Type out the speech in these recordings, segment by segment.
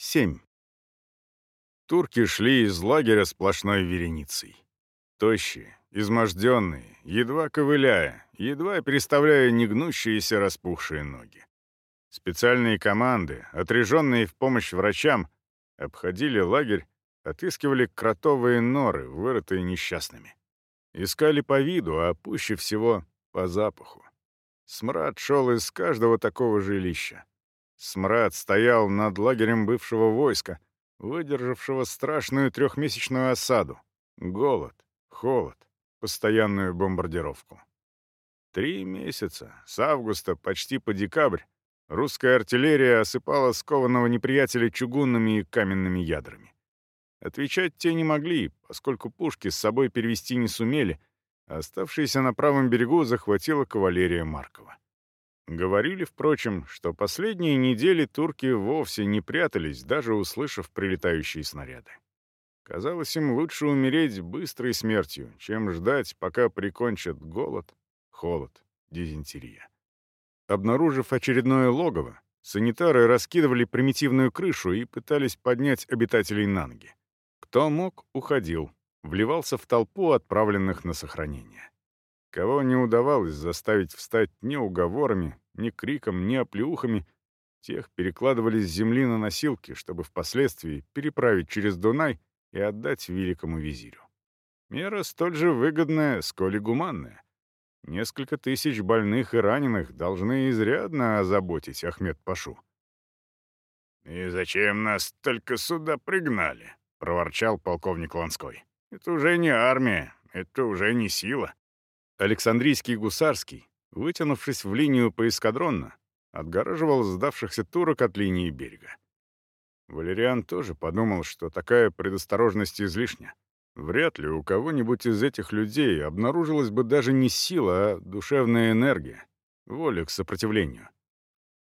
7. Турки шли из лагеря сплошной вереницей. Тощие, изможденные, едва ковыляя, едва переставляя негнущиеся распухшие ноги. Специальные команды, отряженные в помощь врачам, обходили лагерь, отыскивали кротовые норы, вырытые несчастными. Искали по виду, а пуще всего по запаху. Смрад шел из каждого такого жилища. Смрад стоял над лагерем бывшего войска, выдержавшего страшную трехмесячную осаду, голод, холод, постоянную бомбардировку. Три месяца, с августа почти по декабрь, русская артиллерия осыпала скованного неприятеля чугунными и каменными ядрами. Отвечать те не могли, поскольку пушки с собой перевести не сумели, а оставшиеся на правом берегу захватила кавалерия Маркова. Говорили, впрочем, что последние недели турки вовсе не прятались, даже услышав прилетающие снаряды. Казалось им лучше умереть быстрой смертью, чем ждать, пока прикончат голод, холод, дизентерия. Обнаружив очередное логово, санитары раскидывали примитивную крышу и пытались поднять обитателей на ноги. Кто мог, уходил, вливался в толпу отправленных на сохранение. Кого не удавалось заставить встать ни уговорами, ни криком, ни оплеухами, тех перекладывали с земли на носилки, чтобы впоследствии переправить через Дунай и отдать великому визирю. Мера столь же выгодная, сколь и гуманная. Несколько тысяч больных и раненых должны изрядно озаботить Ахмед Пашу. «И зачем нас только сюда пригнали?» — проворчал полковник Ланской. «Это уже не армия, это уже не сила. Александрийский гусарский, вытянувшись в линию поэскадронно, отгораживал сдавшихся турок от линии берега. Валериан тоже подумал, что такая предосторожность излишня. Вряд ли у кого-нибудь из этих людей обнаружилась бы даже не сила, а душевная энергия, воля к сопротивлению.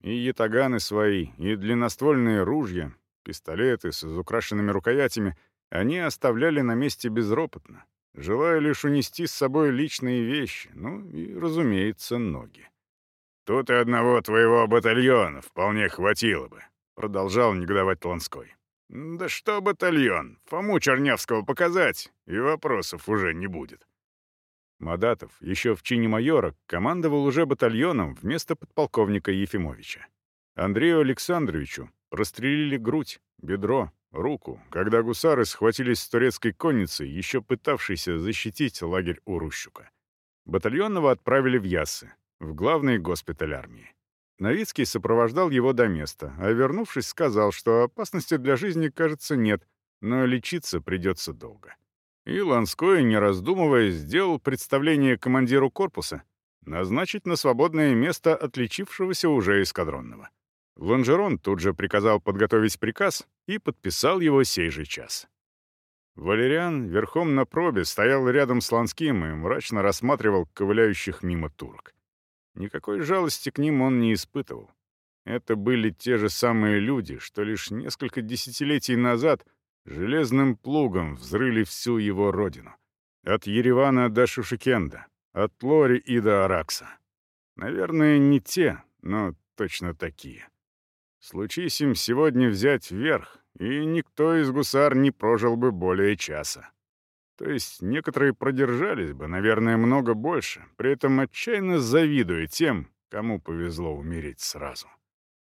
И ятаганы свои, и длинноствольные ружья, пистолеты с изукрашенными рукоятями они оставляли на месте безропотно, желая лишь унести с собой личные вещи, ну и, разумеется, ноги. «Тут и одного твоего батальона вполне хватило бы», — продолжал негодовать Ланской. «Да что батальон? Фому Чернявского показать, и вопросов уже не будет». Мадатов, еще в чине майора, командовал уже батальоном вместо подполковника Ефимовича. Андрею Александровичу прострелили грудь, бедро, руку, когда гусары схватились с турецкой конницей, еще пытавшейся защитить лагерь Урущука. Батальонного отправили в Яссы, в главный госпиталь армии. Новицкий сопровождал его до места, а вернувшись, сказал, что опасности для жизни, кажется, нет, но лечиться придется долго. И Ланской, не раздумывая, сделал представление командиру корпуса назначить на свободное место отличившегося уже эскадронного. Лонжерон тут же приказал подготовить приказ и подписал его сей же час. Валериан верхом на пробе стоял рядом с Ланским и мрачно рассматривал ковыляющих мимо турок. Никакой жалости к ним он не испытывал. Это были те же самые люди, что лишь несколько десятилетий назад железным плугом взрыли всю его родину. От Еревана до Шушикенда, от Лори и до Аракса. Наверное, не те, но точно такие. Случись им сегодня взять верх, и никто из гусар не прожил бы более часа. То есть некоторые продержались бы, наверное, много больше, при этом отчаянно завидуя тем, кому повезло умереть сразу.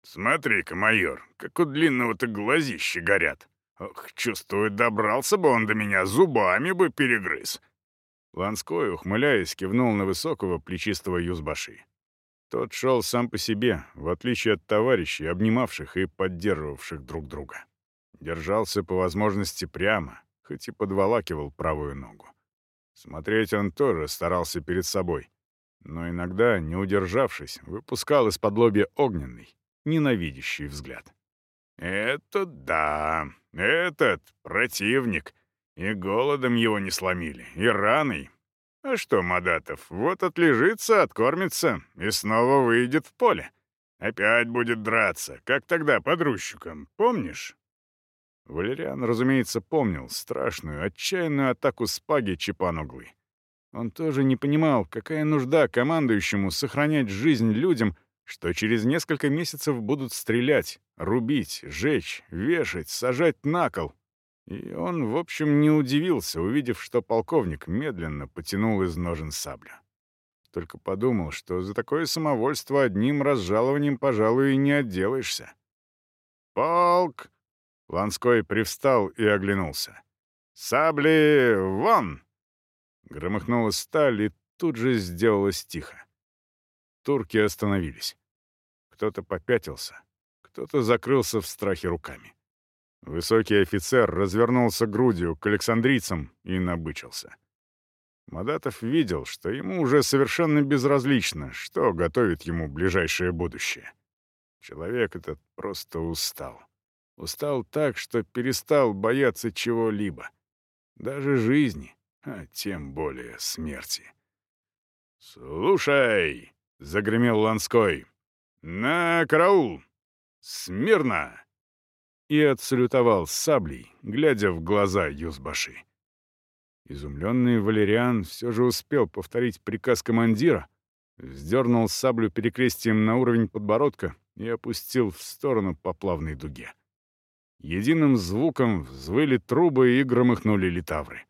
«Смотри-ка, майор, как у длинного-то глазища горят. Ох, чувствую, добрался бы он до меня, зубами бы перегрыз». Ланской, ухмыляясь, кивнул на высокого плечистого юзбаши. Тот шел сам по себе, в отличие от товарищей, обнимавших и поддерживавших друг друга. Держался по возможности прямо, хоть и подволакивал правую ногу. Смотреть он тоже старался перед собой, но иногда, не удержавшись, выпускал из-под лобья огненный, ненавидящий взгляд. «Это да, этот противник. И голодом его не сломили, и раной, а что, Мадатов, вот отлежится, откормится и снова выйдет в поле. Опять будет драться, как тогда под Рущуком, помнишь?» Валериан, разумеется, помнил страшную, отчаянную атаку спаги Чепан-Углы. Он тоже не понимал, какая нужда командующему сохранять жизнь людям, что через несколько месяцев будут стрелять, рубить, жечь, вешать, сажать на кол. И он, в общем, не удивился, увидев, что полковник медленно потянул из ножен саблю. Только подумал, что за такое самовольство одним разжалованием, пожалуй, и не отделаешься. «Полк!» — Ланской привстал и оглянулся. «Сабли вон!» Громыхнула сталь, и тут же сделалось тихо. Турки остановились. Кто-то попятился, кто-то закрылся в страхе руками. Высокий офицер развернулся грудью к александрийцам и набычился. Мадатов видел, что ему уже совершенно безразлично, что готовит ему ближайшее будущее. Человек этот просто устал. Устал так, что перестал бояться чего-либо. Даже жизни, а тем более смерти. «Слушай!» — загремел Ланской. «На караул! Смирно!» И отсалютовал саблей, глядя в глаза Юзбаши. Изумленный Валериан все же успел повторить приказ командира, вздернул саблю перекрестием на уровень подбородка и опустил в сторону по плавной дуге. Единым звуком взвыли трубы и громыхнули литавры.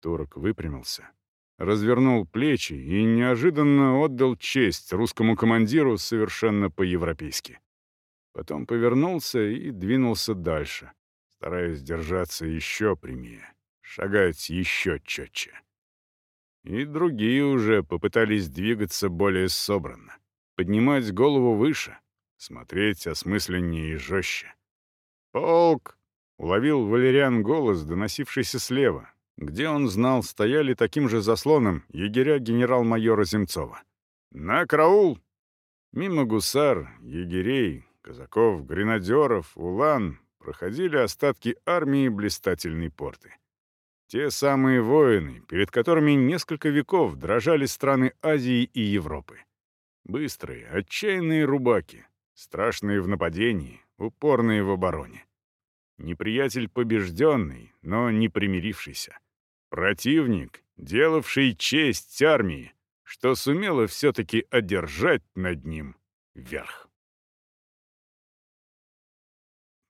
Турок выпрямился, развернул плечи и неожиданно отдал честь русскому командиру совершенно по-европейски. Потом повернулся и двинулся дальше, стараясь держаться еще прямее шагать еще четче. И другие уже попытались двигаться более собранно, поднимать голову выше, смотреть осмысленнее и жестче. «Полк!» — уловил Валериан голос, доносившийся слева, где он знал, стояли таким же заслоном егеря генерал-майора Земцова. «На караул!» Мимо гусар, егерей, казаков, гренадеров, улан проходили остатки армии блистательной порты. Те самые воины, перед которыми несколько веков дрожали страны Азии и Европы. Быстрые, отчаянные рубаки, страшные в нападении, упорные в обороне. Неприятель побежденный, но не примирившийся. Противник, делавший честь армии, что сумела все-таки одержать над ним верх.